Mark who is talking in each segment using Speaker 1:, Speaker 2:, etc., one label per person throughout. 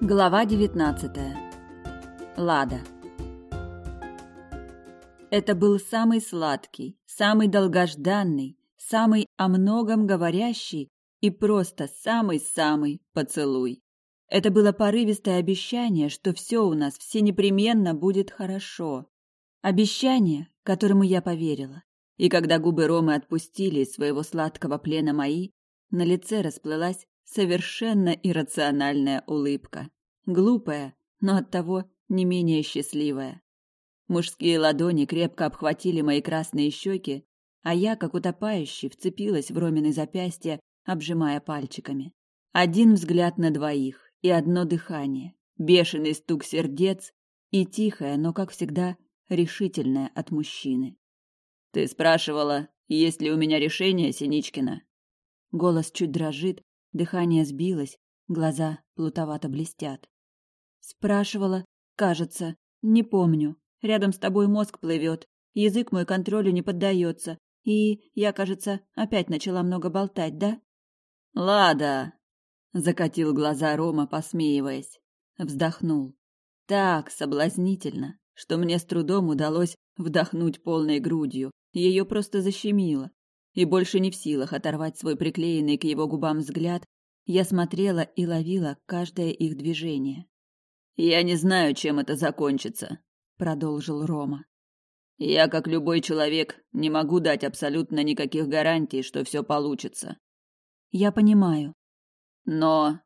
Speaker 1: Глава 19. Лада. Это был самый сладкий, самый долгожданный, самый о многом говорящий и просто самый-самый поцелуй. Это было порывистое обещание, что все у нас, все непременно будет хорошо. Обещание, которому я поверила. И когда губы Ромы отпустили из своего сладкого плена мои, на лице расплылась совершенно иррациональная улыбка. Глупая, но оттого не менее счастливая. Мужские ладони крепко обхватили мои красные щеки, а я, как утопающий, вцепилась в Ромины запястья, обжимая пальчиками. Один взгляд на двоих и одно дыхание, бешеный стук сердец и тихое, но, как всегда, решительное от мужчины. «Ты спрашивала, есть ли у меня решение, Синичкина?» Голос чуть дрожит, дыхание сбилось, глаза плутовато блестят. Спрашивала, кажется, не помню. Рядом с тобой мозг плывет, язык мой контролю не поддается, и я, кажется, опять начала много болтать, да? Лада, закатил глаза Рома, посмеиваясь, вздохнул. Так соблазнительно, что мне с трудом удалось вдохнуть полной грудью. Ее просто защемило, и больше не в силах оторвать свой приклеенный к его губам взгляд, я смотрела и ловила каждое их движение. «Я не знаю, чем это закончится», — продолжил Рома. «Я, как любой человек, не могу дать абсолютно никаких гарантий, что все получится». «Я понимаю». «Но...»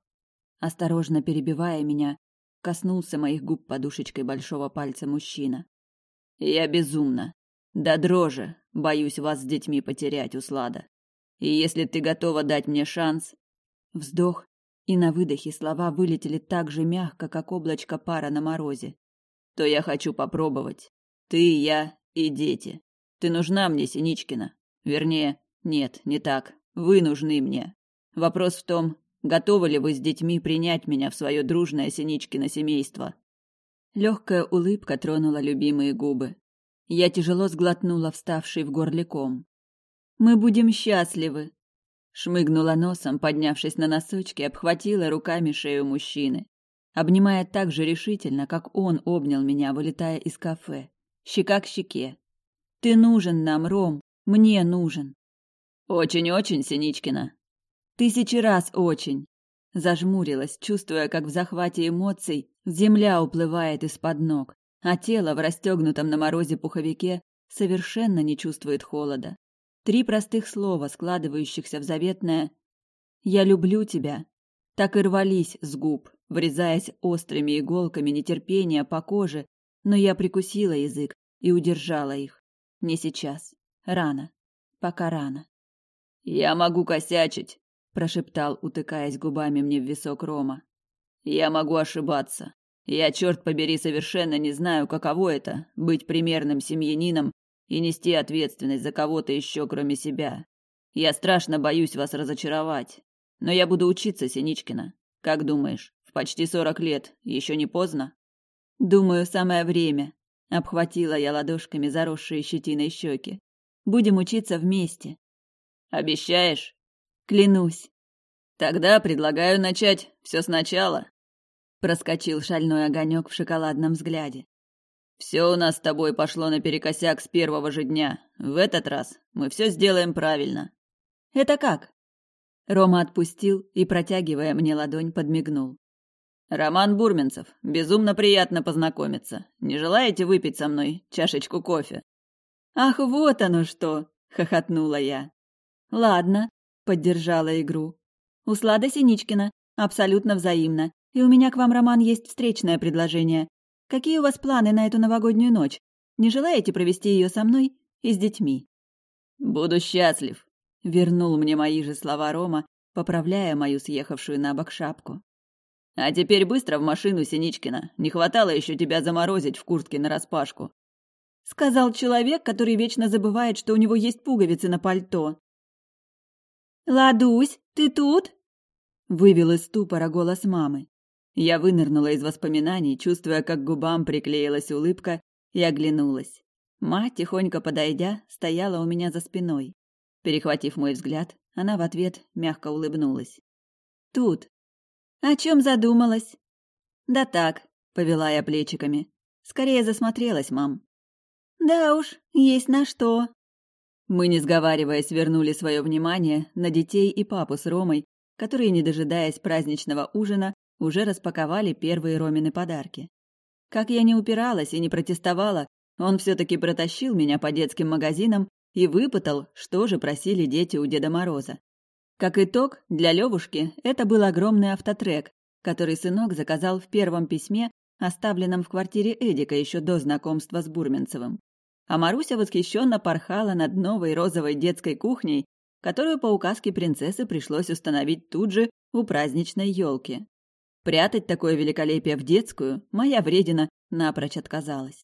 Speaker 1: Осторожно перебивая меня, коснулся моих губ подушечкой большого пальца мужчина. «Я безумно. Да дрожи. Боюсь вас с детьми потерять, Услада. И если ты готова дать мне шанс, Вздох, и на выдохе слова вылетели так же мягко, как облачко пара на морозе. «То я хочу попробовать. Ты, я и дети. Ты нужна мне, Синичкина. Вернее, нет, не так. Вы нужны мне. Вопрос в том, готовы ли вы с детьми принять меня в свое дружное Синичкино семейство?» Легкая улыбка тронула любимые губы. Я тяжело сглотнула вставший в горле ком. «Мы будем счастливы!» Шмыгнула носом, поднявшись на носочки, обхватила руками шею мужчины, обнимая так же решительно, как он обнял меня, вылетая из кафе. Щека к щеке. «Ты нужен нам, Ром, мне нужен». «Очень-очень, Синичкина». «Тысячи раз очень». Зажмурилась, чувствуя, как в захвате эмоций земля уплывает из-под ног, а тело в расстегнутом на морозе пуховике совершенно не чувствует холода. Три простых слова, складывающихся в заветное «Я люблю тебя», так и рвались с губ, врезаясь острыми иголками нетерпения по коже, но я прикусила язык и удержала их. Не сейчас. Рано. Пока рано. «Я могу косячить», – прошептал, утыкаясь губами мне в висок Рома. «Я могу ошибаться. Я, черт побери, совершенно не знаю, каково это – быть примерным семьянином и нести ответственность за кого-то еще, кроме себя. Я страшно боюсь вас разочаровать. Но я буду учиться, Синичкина. Как думаешь, в почти сорок лет еще не поздно? Думаю, самое время. Обхватила я ладошками заросшие щетиной щеки. Будем учиться вместе. Обещаешь? Клянусь. Тогда предлагаю начать все сначала. Проскочил шальной огонек в шоколадном взгляде. Все у нас с тобой пошло наперекосяк с первого же дня. В этот раз мы все сделаем правильно. Это как? Рома отпустил и, протягивая мне ладонь, подмигнул. «Роман Бурменцев, безумно приятно познакомиться. Не желаете выпить со мной чашечку кофе?» «Ах, вот оно что!» — хохотнула я. «Ладно», — поддержала игру. У «Услада Синичкина, абсолютно взаимно, и у меня к вам, Роман, есть встречное предложение. Какие у вас планы на эту новогоднюю ночь? Не желаете провести ее со мной и с детьми?» «Буду счастлив», — вернул мне мои же слова Рома, поправляя мою съехавшую на бок шапку. «А теперь быстро в машину, Синичкина. Не хватало еще тебя заморозить в куртке нараспашку». Сказал человек, который вечно забывает, что у него есть пуговицы на пальто. «Ладусь, ты тут?» — вывел из ступора голос мамы. Я вынырнула из воспоминаний, чувствуя, как губам приклеилась улыбка, и оглянулась. Мать тихонько подойдя, стояла у меня за спиной. Перехватив мой взгляд, она в ответ мягко улыбнулась. «Тут». «О чем задумалась?» «Да так», — повела я плечиками. «Скорее засмотрелась, мам». «Да уж, есть на что». Мы, не сговариваясь, вернули свое внимание на детей и папу с Ромой, которые, не дожидаясь праздничного ужина, уже распаковали первые Ромины подарки. Как я не упиралась и не протестовала, он все-таки протащил меня по детским магазинам и выпытал, что же просили дети у Деда Мороза. Как итог, для Левушки это был огромный автотрек, который сынок заказал в первом письме, оставленном в квартире Эдика еще до знакомства с Бурменцевым. А Маруся восхищенно порхала над новой розовой детской кухней, которую по указке принцессы пришлось установить тут же у праздничной елки. Прятать такое великолепие в детскую моя вредина напрочь отказалась.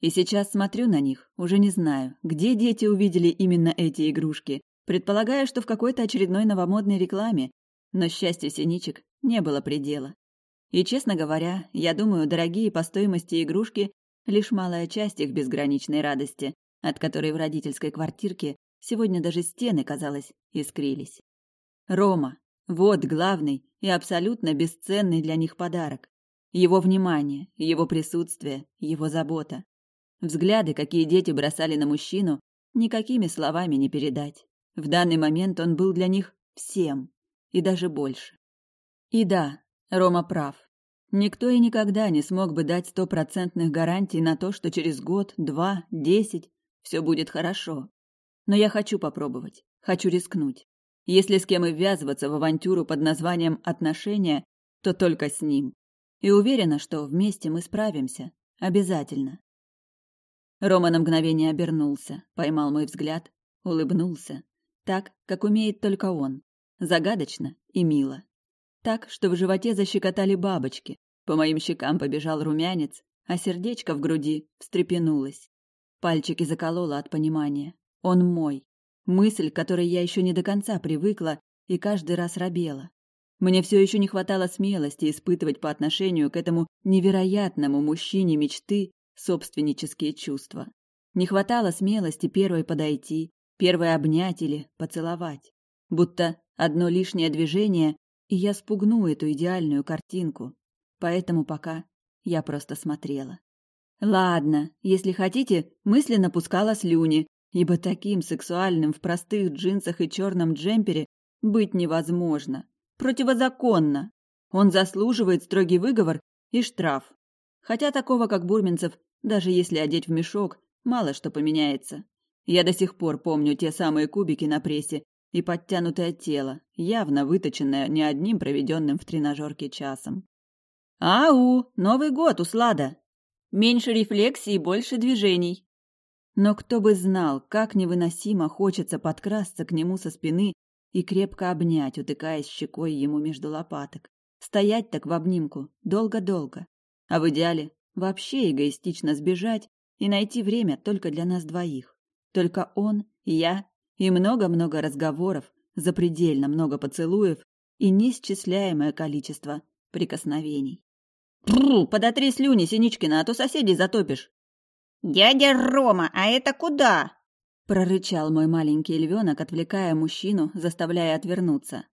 Speaker 1: И сейчас смотрю на них, уже не знаю, где дети увидели именно эти игрушки, предполагая, что в какой-то очередной новомодной рекламе, но счастью синичек не было предела. И, честно говоря, я думаю, дорогие по стоимости игрушки – лишь малая часть их безграничной радости, от которой в родительской квартирке сегодня даже стены, казалось, искрились. Рома, вот главный и абсолютно бесценный для них подарок. Его внимание, его присутствие, его забота. Взгляды, какие дети бросали на мужчину, никакими словами не передать. В данный момент он был для них всем, и даже больше. И да, Рома прав. Никто и никогда не смог бы дать стопроцентных гарантий на то, что через год, два, десять все будет хорошо. Но я хочу попробовать, хочу рискнуть. Если с кем и ввязываться в авантюру под названием «отношения», то только с ним. И уверена, что вместе мы справимся. Обязательно. Рома на мгновение обернулся, поймал мой взгляд, улыбнулся. Так, как умеет только он. Загадочно и мило. Так, что в животе защекотали бабочки, по моим щекам побежал румянец, а сердечко в груди встрепенулось. Пальчики закололо от понимания. Он мой. Мысль, к которой я еще не до конца привыкла и каждый раз робела. Мне все еще не хватало смелости испытывать по отношению к этому невероятному мужчине мечты собственнические чувства. Не хватало смелости первой подойти, первой обнять или поцеловать. Будто одно лишнее движение, и я спугну эту идеальную картинку. Поэтому пока я просто смотрела. Ладно, если хотите, мысленно пускала слюни, ибо таким сексуальным в простых джинсах и черном джемпере быть невозможно. Противозаконно. Он заслуживает строгий выговор и штраф. Хотя такого, как Бурминцев, даже если одеть в мешок, мало что поменяется. Я до сих пор помню те самые кубики на прессе и подтянутое тело, явно выточенное не одним проведенным в тренажерке часом. «Ау! Новый год, Услада!» «Меньше рефлексий, больше движений!» Но кто бы знал, как невыносимо хочется подкрасться к нему со спины и крепко обнять, утыкаясь щекой ему между лопаток. Стоять так в обнимку долго-долго. А в идеале вообще эгоистично сбежать и найти время только для нас двоих. Только он, я и много-много разговоров, запредельно много поцелуев и неисчисляемое количество прикосновений. «Бррр, подотри слюни, Синичкина, а то соседей затопишь!»
Speaker 2: «Дядя Рома, а это куда?»
Speaker 1: – прорычал мой маленький львенок, отвлекая мужчину, заставляя отвернуться.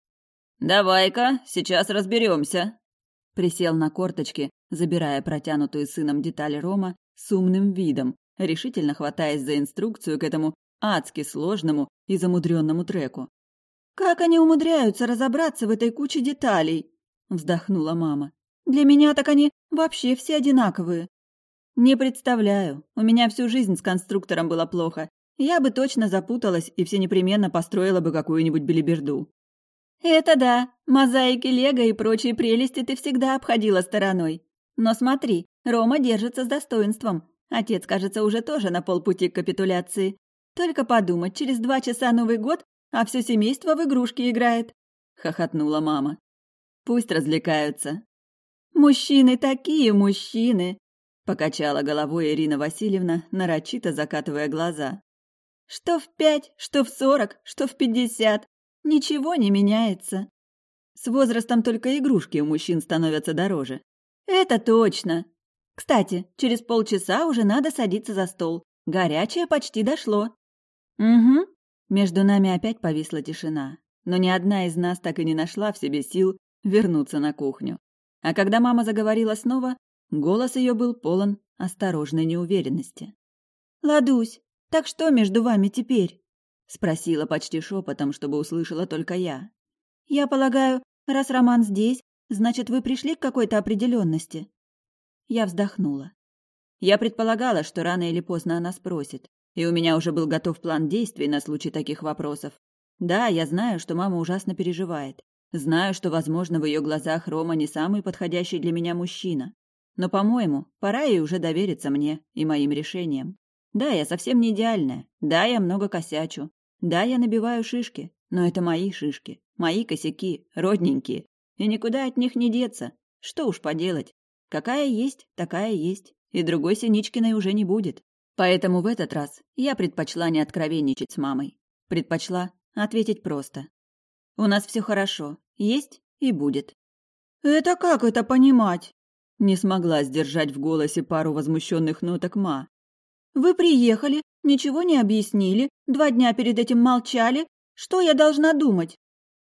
Speaker 1: «Давай-ка, сейчас разберемся», – присел на корточки, забирая протянутую сыном деталь Рома с умным видом, решительно хватаясь за инструкцию к этому адски сложному и замудренному треку. «Как они умудряются разобраться в этой куче деталей?» – вздохнула мама. «Для меня так они вообще все одинаковые. Не представляю. У меня всю жизнь с конструктором было плохо. Я бы точно запуталась и всенепременно построила бы какую-нибудь билиберду. Это да. Мозаики лего и прочие прелести ты всегда обходила стороной. Но смотри, Рома держится с достоинством. Отец, кажется, уже тоже на полпути к капитуляции. Только подумать, через два часа Новый год, а все семейство в игрушки играет. Хохотнула мама. Пусть развлекаются. Мужчины такие мужчины. Покачала головой Ирина Васильевна, нарочито закатывая глаза. «Что в пять, что в сорок, что в пятьдесят. Ничего не меняется. С возрастом только игрушки у мужчин становятся дороже. Это точно. Кстати, через полчаса уже надо садиться за стол. Горячее почти дошло. Угу. Между нами опять повисла тишина. Но ни одна из нас так и не нашла в себе сил вернуться на кухню. А когда мама заговорила снова, Голос ее был полон осторожной неуверенности. «Ладусь, так что между вами теперь?» Спросила почти шепотом, чтобы услышала только я. «Я полагаю, раз Роман здесь, значит, вы пришли к какой-то определенности?» Я вздохнула. Я предполагала, что рано или поздно она спросит, и у меня уже был готов план действий на случай таких вопросов. Да, я знаю, что мама ужасно переживает. Знаю, что, возможно, в ее глазах Рома не самый подходящий для меня мужчина. Но, по-моему, пора ей уже довериться мне и моим решениям. Да, я совсем не идеальная. Да, я много косячу. Да, я набиваю шишки. Но это мои шишки, мои косяки, родненькие. И никуда от них не деться. Что уж поделать. Какая есть, такая есть. И другой Синичкиной уже не будет. Поэтому в этот раз я предпочла не откровенничать с мамой. Предпочла ответить просто. У нас все хорошо. Есть и будет. «Это как это понимать?» Не смогла сдержать в голосе пару возмущенных ноток Ма. «Вы приехали, ничего не объяснили, два дня перед этим молчали. Что я должна думать?»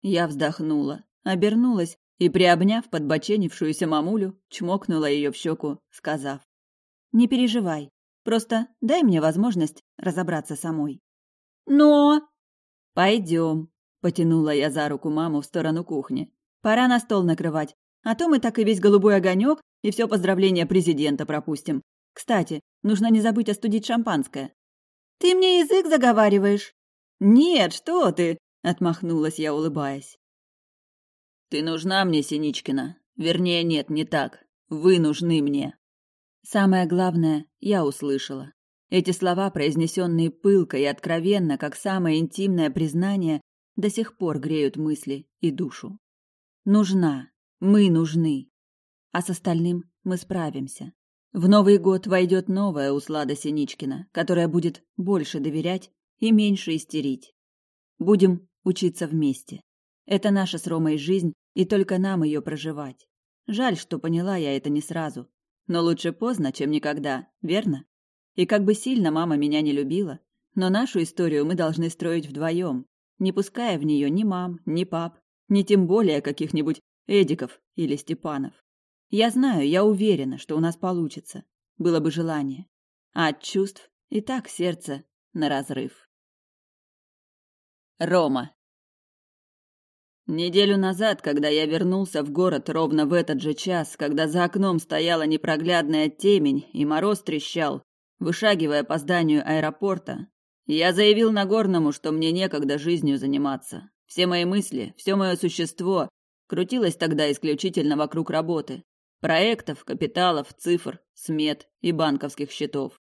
Speaker 1: Я вздохнула, обернулась и, приобняв подбоченившуюся мамулю, чмокнула ее в щеку, сказав. «Не переживай, просто дай мне возможность разобраться самой». «Но...» «Пойдем», — потянула я за руку маму в сторону кухни. «Пора на стол накрывать, а то мы так и весь голубой огонек и все поздравления президента пропустим. Кстати, нужно не забыть остудить шампанское». «Ты мне язык заговариваешь?» «Нет, что ты!» — отмахнулась я, улыбаясь. «Ты нужна мне, Синичкина. Вернее, нет, не так. Вы нужны мне». Самое главное, я услышала. Эти слова, произнесенные пылко и откровенно, как самое интимное признание, до сих пор греют мысли и душу. «Нужна. Мы нужны а с остальным мы справимся. В Новый год войдет новая Услада Синичкина, которая будет больше доверять и меньше истерить. Будем учиться вместе. Это наша с Ромой жизнь, и только нам ее проживать. Жаль, что поняла я это не сразу. Но лучше поздно, чем никогда, верно? И как бы сильно мама меня не любила, но нашу историю мы должны строить вдвоем, не пуская в нее ни мам, ни пап, ни тем более каких-нибудь Эдиков или Степанов. Я знаю, я уверена, что у нас получится. Было бы желание. А от чувств и так сердце на разрыв. Рома. Неделю назад, когда я вернулся в город ровно в этот же час, когда за окном стояла непроглядная темень и мороз трещал, вышагивая по зданию аэропорта, я заявил Нагорному, что мне некогда жизнью заниматься. Все мои мысли, все мое существо крутилось тогда исключительно вокруг работы проектов, капиталов, цифр, смет и банковских счетов.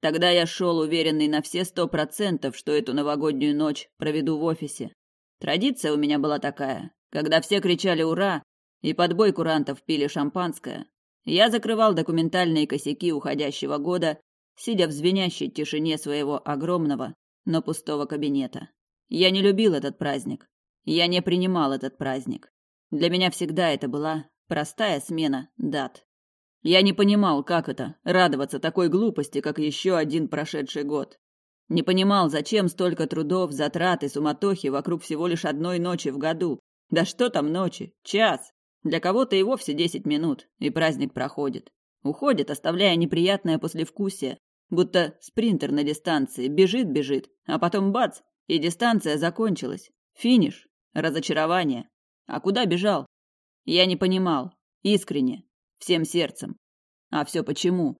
Speaker 1: Тогда я шел уверенный на все сто процентов, что эту новогоднюю ночь проведу в офисе. Традиция у меня была такая. Когда все кричали «Ура!» и под бой курантов пили шампанское, я закрывал документальные косяки уходящего года, сидя в звенящей тишине своего огромного, но пустого кабинета. Я не любил этот праздник. Я не принимал этот праздник. Для меня всегда это была Простая смена дат. Я не понимал, как это радоваться такой глупости, как еще один прошедший год. Не понимал, зачем столько трудов, затрат и суматохи вокруг всего лишь одной ночи в году. Да что там ночи? Час. Для кого-то и вовсе десять минут, и праздник проходит. Уходит, оставляя неприятное послевкусие, будто спринтер на дистанции бежит-бежит, а потом бац, и дистанция закончилась. Финиш. Разочарование. А куда бежал? Я не понимал. Искренне. Всем сердцем. А все почему?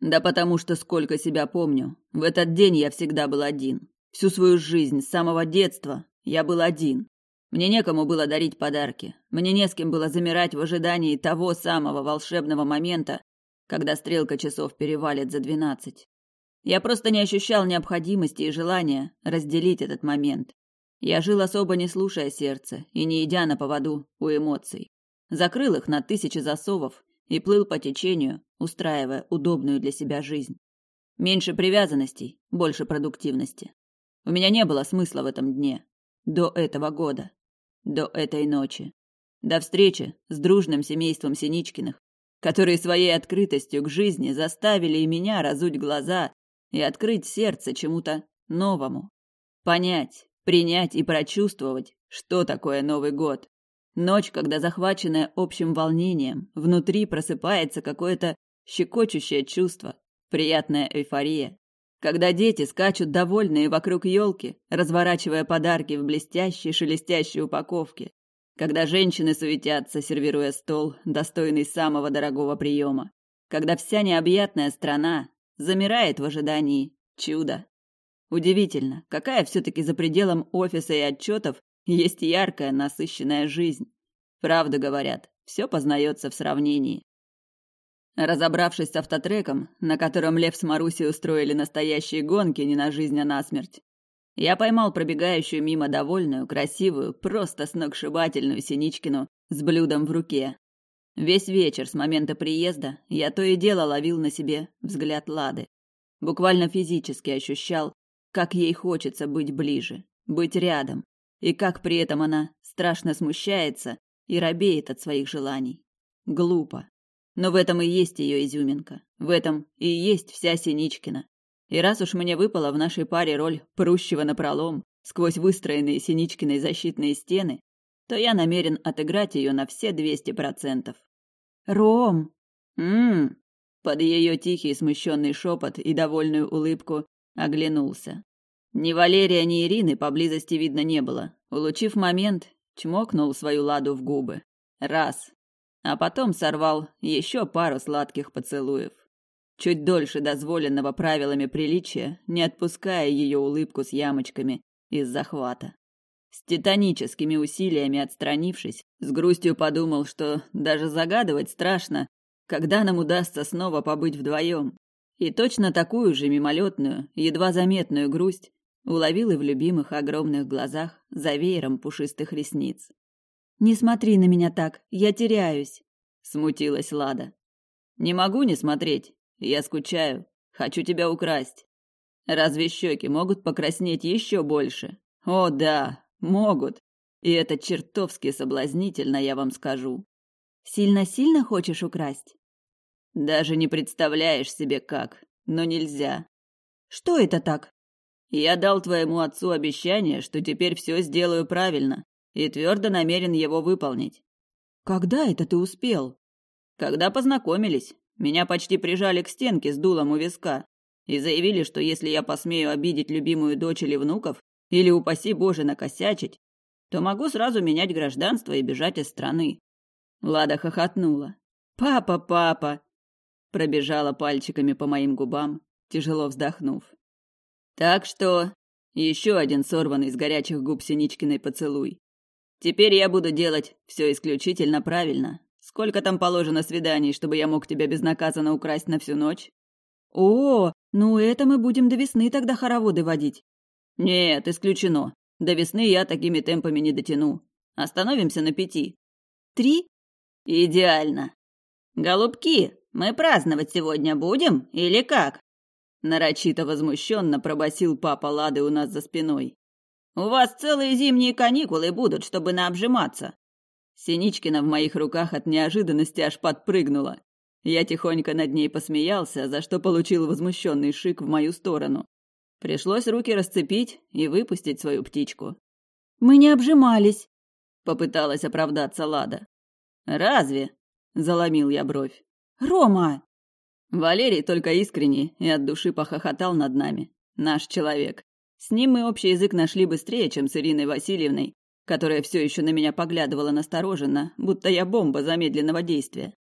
Speaker 1: Да потому что, сколько себя помню, в этот день я всегда был один. Всю свою жизнь, с самого детства, я был один. Мне некому было дарить подарки. Мне не с кем было замирать в ожидании того самого волшебного момента, когда стрелка часов перевалит за двенадцать. Я просто не ощущал необходимости и желания разделить этот момент. Я жил особо не слушая сердце и не идя на поводу у эмоций закрыл их на тысячи засовов и плыл по течению, устраивая удобную для себя жизнь. Меньше привязанностей, больше продуктивности. У меня не было смысла в этом дне. До этого года. До этой ночи. До встречи с дружным семейством Синичкиных, которые своей открытостью к жизни заставили и меня разуть глаза и открыть сердце чему-то новому. Понять, принять и прочувствовать, что такое Новый год, Ночь, когда захваченная общим волнением, внутри просыпается какое-то щекочущее чувство, приятная эйфория. Когда дети скачут довольные вокруг елки, разворачивая подарки в блестящей шелестящей упаковке. Когда женщины суетятся, сервируя стол, достойный самого дорогого приема. Когда вся необъятная страна замирает в ожидании чуда. Удивительно, какая все-таки за пределом офиса и отчетов есть яркая, насыщенная жизнь. Правду говорят, все познается в сравнении. Разобравшись с автотреком, на котором Лев с Марусей устроили настоящие гонки не на жизнь, а на смерть, я поймал пробегающую мимо довольную, красивую, просто сногсшибательную Синичкину с блюдом в руке. Весь вечер с момента приезда я то и дело ловил на себе взгляд Лады. Буквально физически ощущал, как ей хочется быть ближе, быть рядом, и как при этом она страшно смущается и робеет от своих желаний. Глупо. Но в этом и есть ее изюминка, в этом и есть вся Синичкина. И раз уж мне выпала в нашей паре роль прущего напролом сквозь выстроенные Синичкиной защитные стены, то я намерен отыграть ее на все 200%.
Speaker 2: «Ром!»
Speaker 1: «М-м-м!» Под ее тихий смущенный шепот и довольную улыбку оглянулся. Ни Валерия, ни Ирины поблизости видно не было. Улучив момент, чмокнул свою ладу в губы. Раз. А потом сорвал еще пару сладких поцелуев. Чуть дольше дозволенного правилами приличия, не отпуская ее улыбку с ямочками из захвата. С титаническими усилиями отстранившись, с грустью подумал, что даже загадывать страшно, когда нам удастся снова побыть вдвоем. И точно такую же мимолетную, едва заметную грусть уловила в любимых огромных глазах за веером пушистых ресниц.
Speaker 2: «Не смотри на меня так, я теряюсь», —
Speaker 1: смутилась Лада. «Не могу не смотреть, я скучаю, хочу тебя украсть. Разве щеки могут покраснеть еще больше? О да, могут, и это чертовски соблазнительно, я вам скажу.
Speaker 2: Сильно-сильно хочешь украсть?
Speaker 1: Даже не представляешь себе как, но нельзя.
Speaker 2: Что это так?
Speaker 1: Я дал твоему отцу обещание, что теперь все сделаю правильно, и твердо намерен его выполнить».
Speaker 2: «Когда это ты успел?»
Speaker 1: «Когда познакомились. Меня почти прижали к стенке с дулом у виска и заявили, что если я посмею обидеть любимую дочь или внуков, или, упаси Боже, накосячить, то могу сразу менять гражданство и бежать из страны». Лада хохотнула. «Папа, папа!» Пробежала пальчиками по моим губам, тяжело вздохнув. Так что еще один сорванный с горячих губ Синичкиной поцелуй. Теперь я буду делать все исключительно правильно. Сколько там положено свиданий, чтобы я мог тебя безнаказанно украсть на всю ночь?
Speaker 2: О, ну это мы будем до весны тогда хороводы водить.
Speaker 1: Нет, исключено. До весны я такими темпами не дотяну. Остановимся на пяти.
Speaker 2: Три?
Speaker 1: Идеально.
Speaker 2: Голубки, мы праздновать сегодня будем или как?
Speaker 1: нарочито возмущенно пробасил папа Лады у нас за спиной.
Speaker 2: У вас целые зимние каникулы будут, чтобы наобжиматься.
Speaker 1: Синичкина в моих руках от неожиданности аж подпрыгнула. Я тихонько над ней посмеялся, за что получил возмущенный шик в мою сторону. Пришлось руки расцепить и выпустить свою птичку.
Speaker 2: «Мы не обжимались», —
Speaker 1: попыталась оправдаться Лада. «Разве?» — заломил я бровь.
Speaker 2: «Рома!»
Speaker 1: Валерий только искренний и от души похохотал над нами. Наш человек. С ним мы общий язык нашли быстрее, чем с Ириной Васильевной, которая все еще на меня поглядывала настороженно, будто я бомба замедленного действия.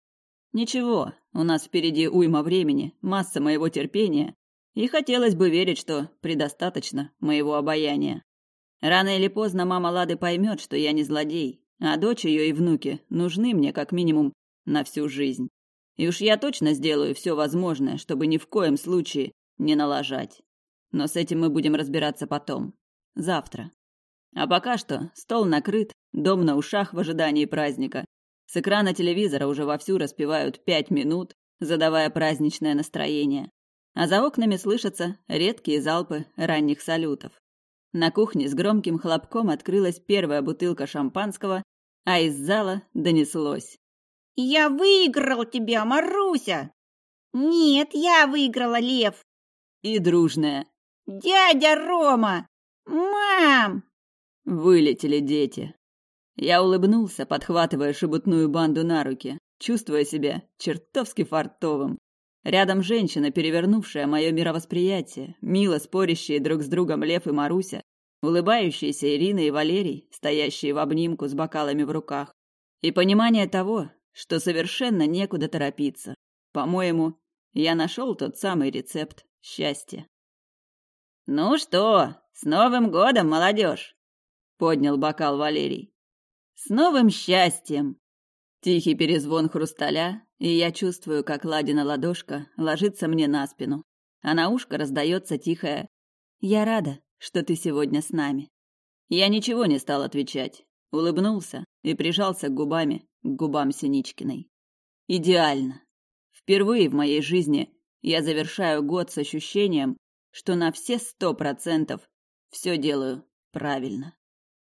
Speaker 1: Ничего, у нас впереди уйма времени, масса моего терпения, и хотелось бы верить, что предостаточно моего обаяния. Рано или поздно мама Лады поймет, что я не злодей, а дочь ее и внуки нужны мне как минимум на всю жизнь. И уж я точно сделаю все возможное, чтобы ни в коем случае не налажать. Но с этим мы будем разбираться потом. Завтра. А пока что стол накрыт, дом на ушах в ожидании праздника. С экрана телевизора уже вовсю распевают пять минут, задавая праздничное настроение. А за окнами слышатся редкие залпы ранних салютов. На кухне с громким хлопком открылась первая бутылка шампанского, а из зала донеслось.
Speaker 2: «Я выиграл тебя, Маруся!» «Нет, я выиграла, Лев!»
Speaker 1: И дружная.
Speaker 2: «Дядя Рома! Мам!»
Speaker 1: Вылетели дети. Я улыбнулся, подхватывая шебутную банду на руки, чувствуя себя чертовски фартовым. Рядом женщина, перевернувшая мое мировосприятие, мило спорящие друг с другом Лев и Маруся, улыбающиеся Ирина и Валерий, стоящие в обнимку с бокалами в руках. И понимание того, что совершенно некуда торопиться. По-моему, я нашел тот самый рецепт счастья.
Speaker 2: «Ну что, с Новым годом, молодежь!» — поднял бокал Валерий. «С новым счастьем!»
Speaker 1: Тихий перезвон хрусталя, и я чувствую, как Ладина ладошка ложится мне на спину, а на ушко раздается тихое «Я рада, что ты сегодня с нами». Я ничего не стал отвечать, улыбнулся и прижался к губами к губам Синичкиной. Идеально. Впервые в моей жизни я завершаю год с ощущением, что на все сто процентов все делаю правильно.